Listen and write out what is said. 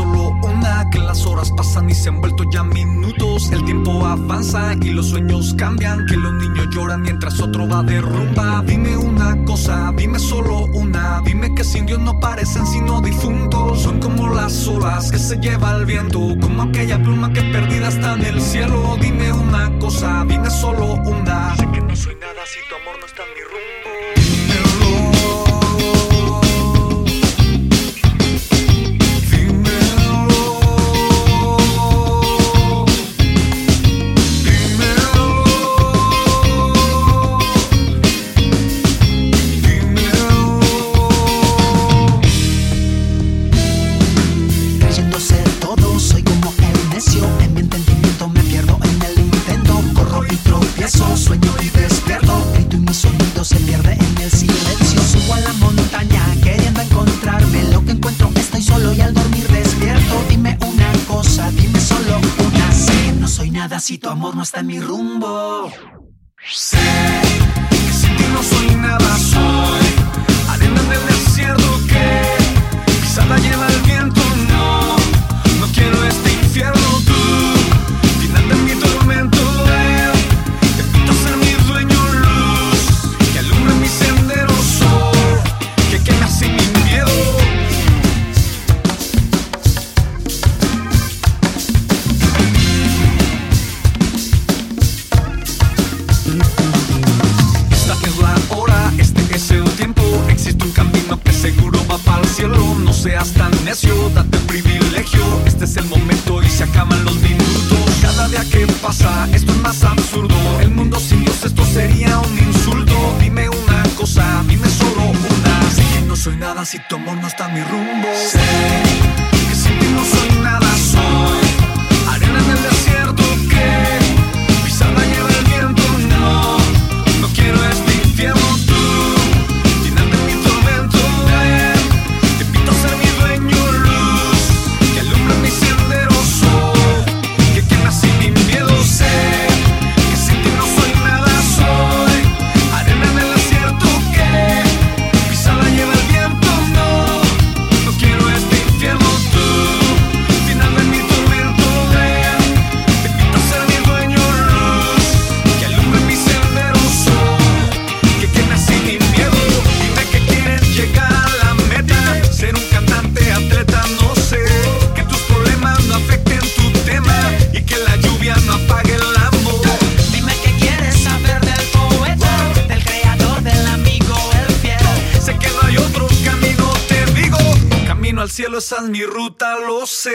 solo una, que las horas pasan y se han vuelto ya minutos. El tiempo avanza y los sueños cambian, que los niños lloran mientras otro va de rumba. Dime una cosa, dime solo una, dime que sin Dios no parecen sino difuntos. Son como las olas que se lleva el viento, como aquella pluma que perdida está en el cielo. Dime una cosa, dime solo una. Sé que no soy nada si tu amor no está en mi si tu amor no está en mi rumbo. Seas tan necio, date privilegio. Este es el momento y se acaban los minutos. Cada día que pasa, esto es más absurdo. El mundo sin Dios, esto sería un insulto. Dime una cosa, dime solo una. Sé que no soy nada si tu amor no está en mi rumbo. Sé no soy nada, cielo, esa es mi ruta, lo sé.